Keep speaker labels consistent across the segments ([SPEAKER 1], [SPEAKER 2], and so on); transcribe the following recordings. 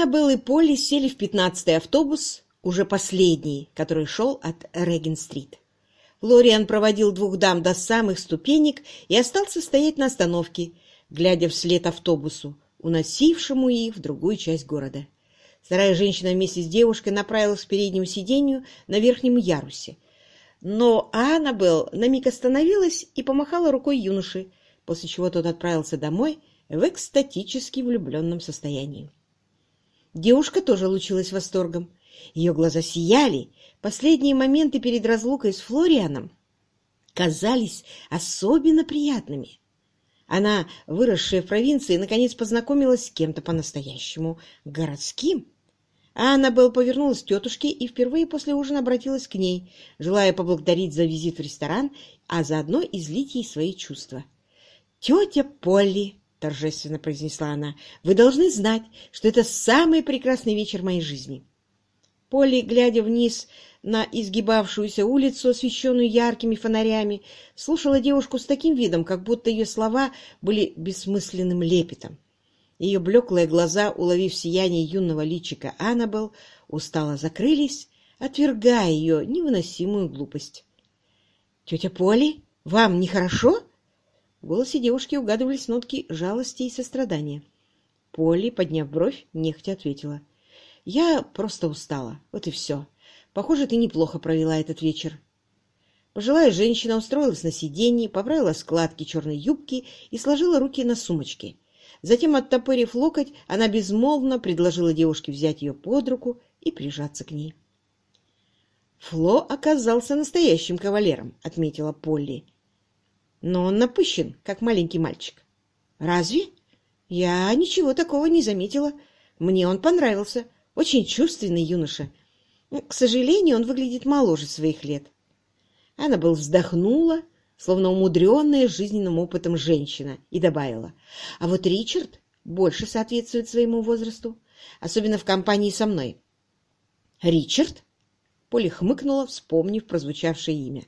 [SPEAKER 1] Аннабелл и Полли сели в пятнадцатый автобус, уже последний, который шел от Реген-стрит. Лориан проводил двух дам до самых ступенек и остался стоять на остановке, глядя вслед автобусу, уносившему их в другую часть города. Вторая женщина вместе с девушкой направилась к переднему сиденью на верхнем ярусе. Но Аннабелл на миг остановилась и помахала рукой юноше, после чего тот отправился домой в экстатически влюбленном состоянии. Девушка тоже лучилась восторгом. Ее глаза сияли. Последние моменты перед разлукой с Флорианом казались особенно приятными. Она, выросшая в провинции, наконец познакомилась с кем-то по-настоящему городским. А Аннабелл повернулась к тетушке и впервые после ужина обратилась к ней, желая поблагодарить за визит в ресторан, а заодно излить ей свои чувства. «Тетя Полли!» — торжественно произнесла она. «Вы должны знать, что это самый прекрасный вечер моей жизни». Полли, глядя вниз на изгибавшуюся улицу, освещенную яркими фонарями, слушала девушку с таким видом, как будто ее слова были бессмысленным лепетом. Ее блеклые глаза, уловив сияние юного личика Аннабелл, устало закрылись, отвергая ее невыносимую глупость. — Тетя Полли, вам нехорошо? В голосе девушки угадывались нотки жалости и сострадания. Полли, подняв бровь, нехотя ответила. — Я просто устала. Вот и все. Похоже, ты неплохо провела этот вечер. Пожилая женщина устроилась на сиденье, поправила складки черной юбки и сложила руки на сумочке. Затем, оттопырив локоть, она безмолвно предложила девушке взять ее под руку и прижаться к ней. «Фло оказался настоящим кавалером», — отметила Полли но он напыщен, как маленький мальчик. Разве? Я ничего такого не заметила. Мне он понравился. Очень чувственный юноша. К сожалению, он выглядит моложе своих лет. Она был вздохнула, словно умудренная жизненным опытом женщина, и добавила. А вот Ричард больше соответствует своему возрасту, особенно в компании со мной. «Ричард?» Поли хмыкнула, вспомнив прозвучавшее имя.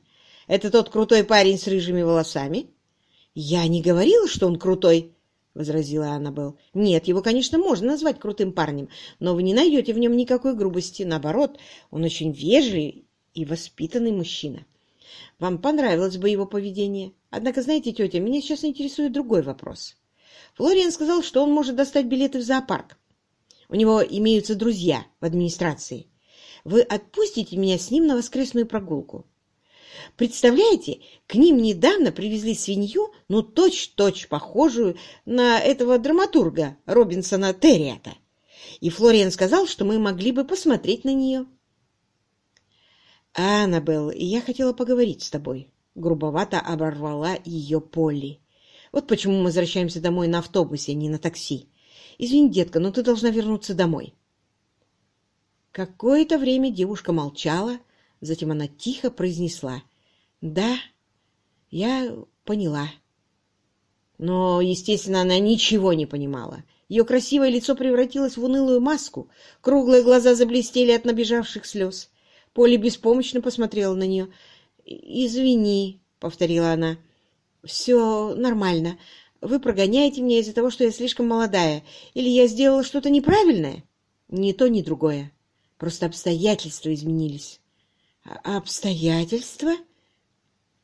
[SPEAKER 1] Это тот крутой парень с рыжими волосами? — Я не говорила, что он крутой, — возразила Аннабелл. — Нет, его, конечно, можно назвать крутым парнем, но вы не найдете в нем никакой грубости. Наоборот, он очень вежливый и воспитанный мужчина. Вам понравилось бы его поведение. Однако, знаете, тетя, меня сейчас интересует другой вопрос. Флориан сказал, что он может достать билеты в зоопарк. У него имеются друзья в администрации. Вы отпустите меня с ним на воскресную прогулку? Представляете, к ним недавно привезли свинью, ну, точь-точь похожую на этого драматурга Робинсона Терриата. И Флориан сказал, что мы могли бы посмотреть на нее. «Аннабелл, я хотела поговорить с тобой», — грубовато оборвала ее Полли. «Вот почему мы возвращаемся домой на автобусе, а не на такси. Извини, детка, но ты должна вернуться домой». Какое-то время девушка молчала, — Затем она тихо произнесла. «Да, я поняла». Но, естественно, она ничего не понимала. Ее красивое лицо превратилось в унылую маску, круглые глаза заблестели от набежавших слез. Поля беспомощно посмотрела на нее. «Извини», — повторила она, — «все нормально. Вы прогоняете меня из-за того, что я слишком молодая, или я сделала что-то неправильное?» «Ни то, ни другое. Просто обстоятельства изменились». «Обстоятельства?»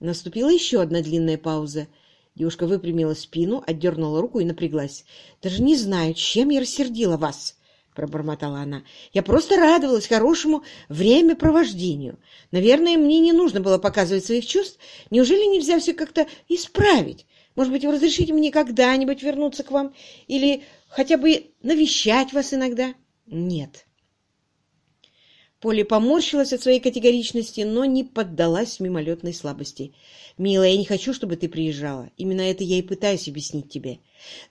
[SPEAKER 1] Наступила еще одна длинная пауза. Девушка выпрямила спину, отдернула руку и напряглась. «Даже не знаю, чем я рассердила вас!» — пробормотала она. «Я просто радовалась хорошему времяпровождению. Наверное, мне не нужно было показывать своих чувств. Неужели нельзя все как-то исправить? Может быть, вы разрешите мне когда-нибудь вернуться к вам? Или хотя бы навещать вас иногда?» «Нет, Поле поморщилась от своей категоричности, но не поддалась мимолетной слабости. «Милая, я не хочу, чтобы ты приезжала. Именно это я и пытаюсь объяснить тебе.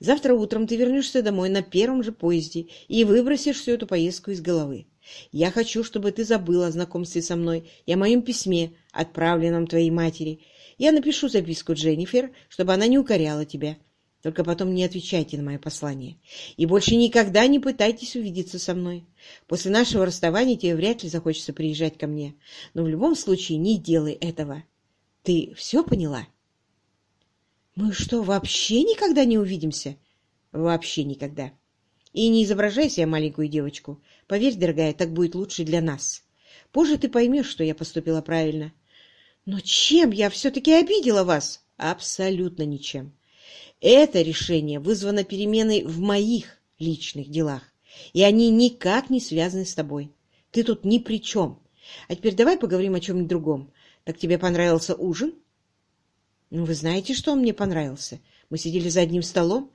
[SPEAKER 1] Завтра утром ты вернешься домой на первом же поезде и выбросишь всю эту поездку из головы. Я хочу, чтобы ты забыла о знакомстве со мной и о моем письме, отправленном твоей матери. Я напишу записку Дженнифер, чтобы она не укоряла тебя. Только потом не отвечайте на мое послание. И больше никогда не пытайтесь увидеться со мной. После нашего расставания тебе вряд ли захочется приезжать ко мне. Но в любом случае не делай этого. Ты все поняла? Мы что, вообще никогда не увидимся? Вообще никогда. И не изображай себя маленькую девочку. Поверь, дорогая, так будет лучше для нас. Позже ты поймешь, что я поступила правильно. Но чем я все-таки обидела вас? Абсолютно ничем. Это решение вызвано переменой в моих личных делах, и они никак не связаны с тобой. Ты тут ни при чем. А теперь давай поговорим о чем-нибудь другом. Так тебе понравился ужин? Ну, вы знаете, что он мне понравился. Мы сидели за одним столом.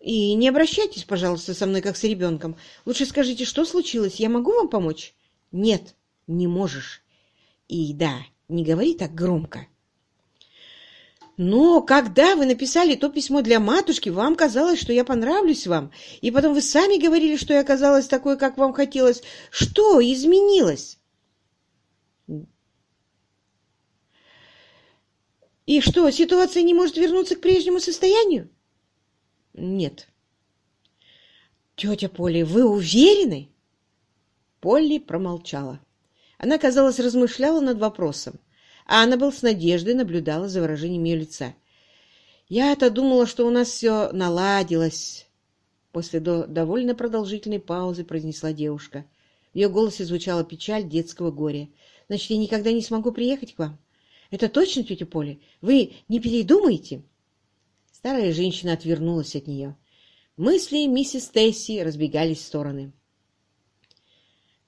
[SPEAKER 1] И не обращайтесь, пожалуйста, со мной как с ребенком. Лучше скажите, что случилось. Я могу вам помочь? Нет, не можешь. И да, не говори так громко. Но когда вы написали то письмо для матушки, вам казалось, что я понравлюсь вам, и потом вы сами говорили, что я оказалась такой, как вам хотелось. Что изменилось? И что, ситуация не может вернуться к прежнему состоянию? Нет. Тетя Полли, вы уверены? Полли промолчала. Она, казалось, размышляла над вопросом, Аннабелл с надеждой наблюдала за выражением ее лица. «Я-то думала, что у нас все наладилось», — после до довольно продолжительной паузы произнесла девушка. В ее голосе звучала печаль детского горя. «Значит, я никогда не смогу приехать к вам? Это точно, тетя Поля? Вы не передумаете?» Старая женщина отвернулась от нее. Мысли миссис Тесси разбегались в стороны.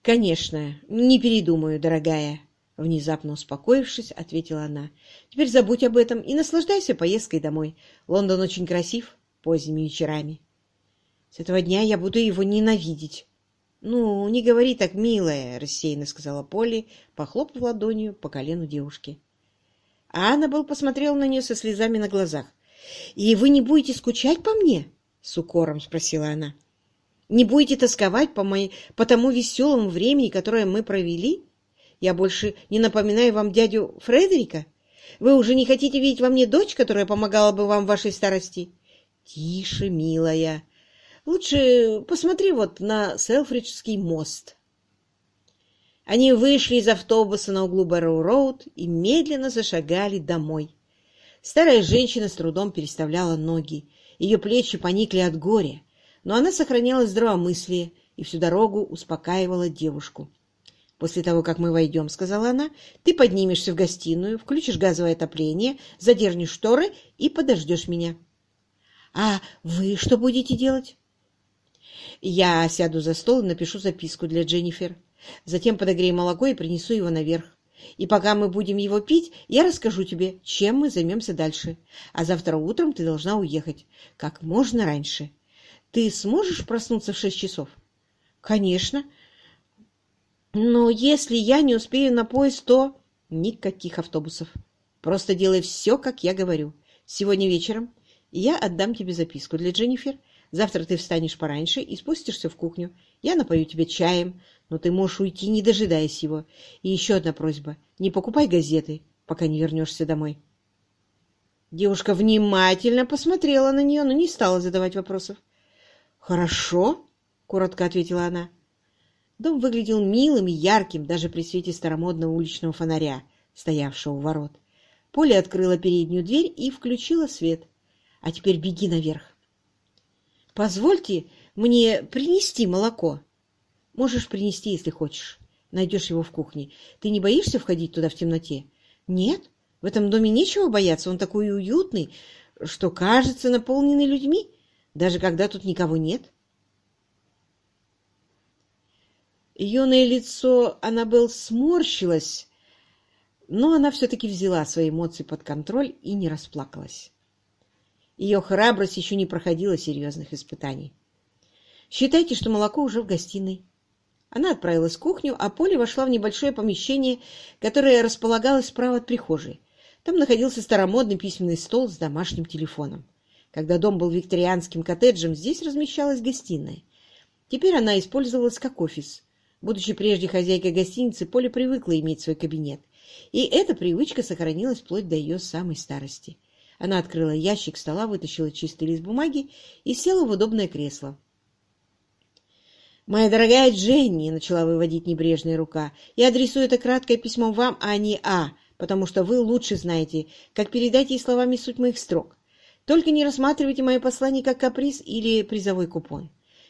[SPEAKER 1] «Конечно, не передумаю, дорогая», — внезапно успокоившись, ответила она. «Теперь забудь об этом и наслаждайся поездкой домой. Лондон очень красив поздними вечерами. С этого дня я буду его ненавидеть». «Ну, не говори так, милая», — рассеянно сказала Полли, похлопав ладонью по колену девушки. А Аннабелл посмотрела на нее со слезами на глазах. «И вы не будете скучать по мне?» — с укором спросила она. Не будете тосковать по, моей, по тому веселому времени, которое мы провели? Я больше не напоминаю вам дядю Фредерика? Вы уже не хотите видеть во мне дочь, которая помогала бы вам в вашей старости? Тише, милая. Лучше посмотри вот на Селфриджский мост. Они вышли из автобуса на углу Бэрроу-Роуд и медленно зашагали домой. Старая женщина с трудом переставляла ноги. Ее плечи поникли от горя но она сохраняла здравомыслие и всю дорогу успокаивала девушку. «После того, как мы войдем, — сказала она, — ты поднимешься в гостиную, включишь газовое отопление, задернешь шторы и подождешь меня». «А вы что будете делать?» «Я сяду за стол и напишу записку для Дженнифер. Затем подогрею молоко и принесу его наверх. И пока мы будем его пить, я расскажу тебе, чем мы займемся дальше. А завтра утром ты должна уехать как можно раньше. Ты сможешь проснуться в шесть часов? Конечно. Но если я не успею на поезд, то... Никаких автобусов. Просто делай все, как я говорю. Сегодня вечером я отдам тебе записку для Дженнифер. Завтра ты встанешь пораньше и спустишься в кухню. Я напою тебе чаем, но ты можешь уйти, не дожидаясь его. И еще одна просьба. Не покупай газеты, пока не вернешься домой. Девушка внимательно посмотрела на нее, но не стала задавать вопросов. «Хорошо», — коротко ответила она. Дом выглядел милым и ярким даже при свете старомодного уличного фонаря, стоявшего у ворот. Поля открыла переднюю дверь и включила свет. «А теперь беги наверх». «Позвольте мне принести молоко». «Можешь принести, если хочешь. Найдешь его в кухне. Ты не боишься входить туда в темноте?» «Нет, в этом доме нечего бояться. Он такой уютный, что кажется наполненный людьми даже когда тут никого нет? Юное лицо Аннабелл сморщилось, но она все-таки взяла свои эмоции под контроль и не расплакалась. Ее храбрость еще не проходила серьезных испытаний. «Считайте, что молоко уже в гостиной». Она отправилась в кухню, а Поля вошла в небольшое помещение, которое располагалось справа от прихожей. Там находился старомодный письменный стол с домашним телефоном. Когда дом был викторианским коттеджем, здесь размещалась гостиная. Теперь она использовалась как офис. Будучи прежде хозяйкой гостиницы, Поля привыкла иметь свой кабинет. И эта привычка сохранилась вплоть до ее самой старости. Она открыла ящик стола, вытащила чистый лист бумаги и села в удобное кресло. «Моя дорогая Дженни», — начала выводить небрежная рука, — «я адресую это краткое письмо вам, а не А, потому что вы лучше знаете, как передать ей словами суть моих строк. Только не рассматривайте мое послание как каприз или призовой купон.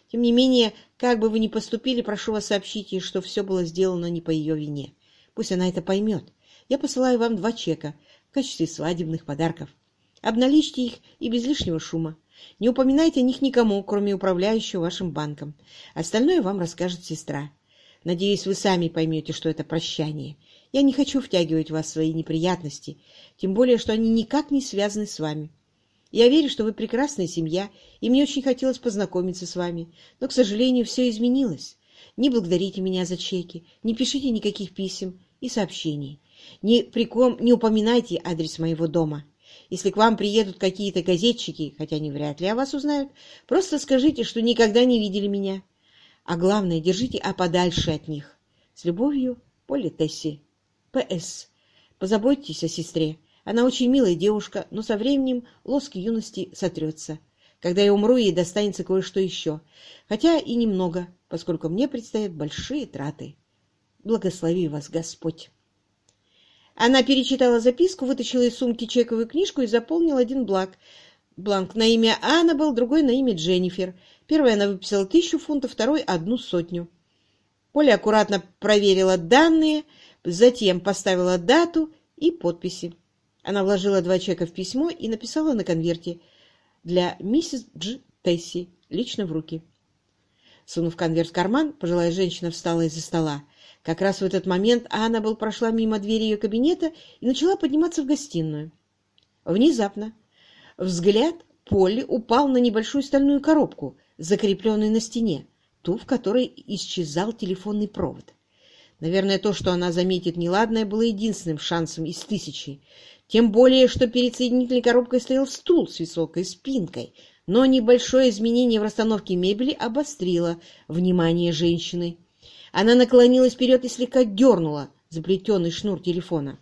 [SPEAKER 1] Тем не менее, как бы вы ни поступили, прошу вас сообщить ей, что все было сделано не по ее вине. Пусть она это поймет. Я посылаю вам два чека в качестве свадебных подарков. Обналичьте их и без лишнего шума. Не упоминайте о них никому, кроме управляющего вашим банком. Остальное вам расскажет сестра. Надеюсь, вы сами поймете, что это прощание. Я не хочу втягивать вас в свои неприятности, тем более, что они никак не связаны с вами. Я верю, что вы прекрасная семья, и мне очень хотелось познакомиться с вами, но, к сожалению, все изменилось. Не благодарите меня за чеки, не пишите никаких писем и сообщений. Ни при ком не упоминайте адрес моего дома. Если к вам приедут какие-то газетчики, хотя они вряд ли о вас узнают, просто скажите, что никогда не видели меня. А главное, держите а подальше от них. С любовью, Полли Тесси. П.С. Позаботьтесь о сестре. Она очень милая девушка, но со временем лоск юности сотрется. Когда я умру, ей достанется кое-что еще. Хотя и немного, поскольку мне предстоят большие траты. Благослови вас Господь. Она перечитала записку, вытащила из сумки чековую книжку и заполнила один бланк. Бланк на имя Аннабелл, другой на имя Дженнифер. Первой она выписала тысячу фунтов, второй — одну сотню. Поля аккуратно проверила данные, затем поставила дату и подписи. Она вложила два чека в письмо и написала на конверте «Для миссис Дж. Тесси, лично в руки». Сунув конверт в карман, пожилая женщина встала из-за стола. Как раз в этот момент Аннабелл прошла мимо двери ее кабинета и начала подниматься в гостиную. Внезапно взгляд Полли упал на небольшую стальную коробку, закрепленную на стене, ту, в которой исчезал телефонный провод. Наверное, то, что она заметит неладное, было единственным шансом из тысячи. Тем более, что перед соединительной коробкой стоял стул с высокой спинкой, но небольшое изменение в расстановке мебели обострило внимание женщины. Она наклонилась вперед и слегка дернула заплетенный шнур телефона.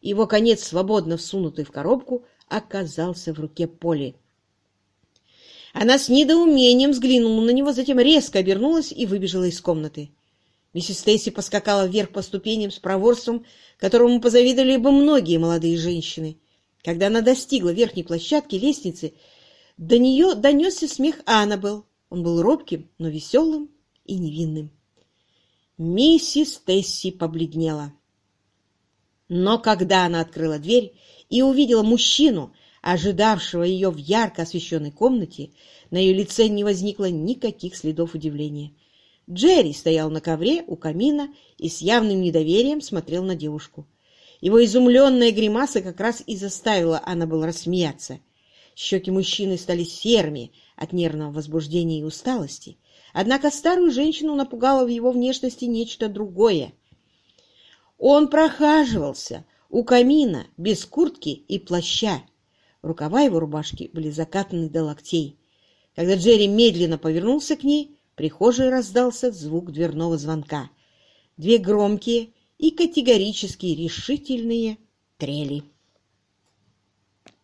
[SPEAKER 1] Его конец, свободно всунутый в коробку, оказался в руке Поли. Она с недоумением взглянула на него, затем резко обернулась и выбежала из комнаты. Миссис Стейси поскакала вверх по ступеням с проворством, которому позавидовали бы многие молодые женщины. Когда она достигла верхней площадки лестницы, до нее донесся смех Аннабелл. Он был робким, но веселым и невинным. Миссис Тесси побледнела. Но когда она открыла дверь и увидела мужчину, ожидавшего ее в ярко освещенной комнате, на ее лице не возникло никаких следов удивления. Джерри стоял на ковре у камина и с явным недоверием смотрел на девушку. Его изумленная гримаса как раз и заставила Аннабелл рассмеяться. Щеки мужчины стали серыми от нервного возбуждения и усталости, Однако старую женщину напугало в его внешности нечто другое. Он прохаживался у камина без куртки и плаща. Рукава его рубашки были закатаны до локтей. Когда Джерри медленно повернулся к ней, прихожей раздался звук дверного звонка. Две громкие и категорически решительные трели.